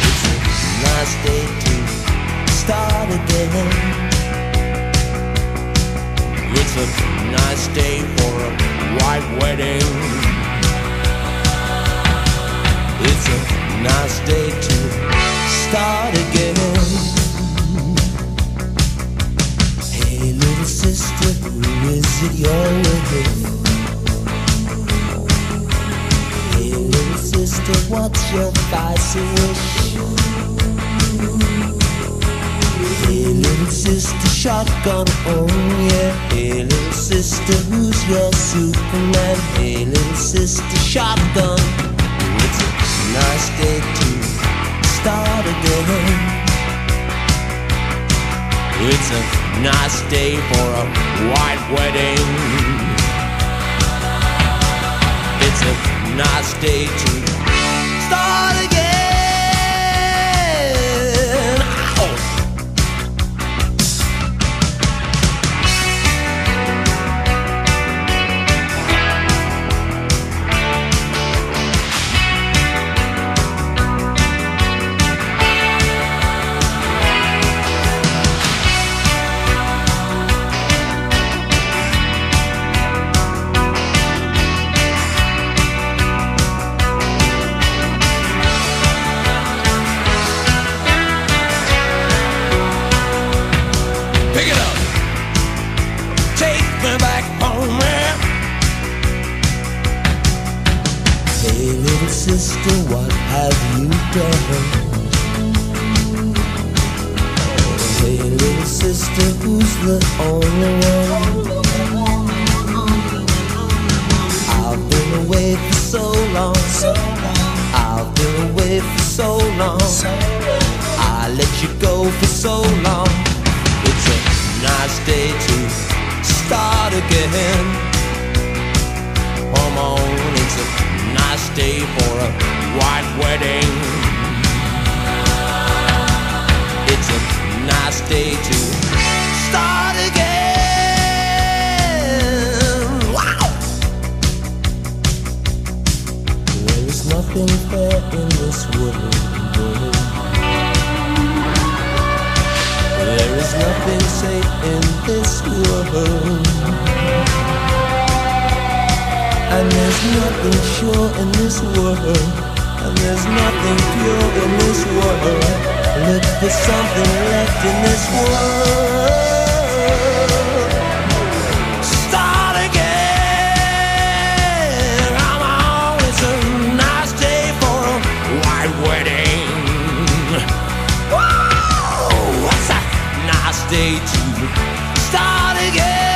It's a nice day to start again. It's a nice day for a white wedding. Nice day to start again. Hey, little sister, who is it you're with? Hey, little sister, what's your spicy wish? Hey, little sister, shotgun, oh yeah. Hey, little sister, who's your Superman? Hey, little sister, shotgun. Day to start again. It's a nice day for a white wedding. It's a nice day to start sister, what have you done? Hey, little sister, who's the only one? I've been away for so long. I've been away for so long. I let you go for so long. It's a nice day to start again. Day for a white wedding. It's a nice day to start again. Wow! There is nothing fair in this world. There is nothing safe in this world. And there's nothing sure in this world. And there's nothing pure in this world. Look for something left in this world. Day to start again.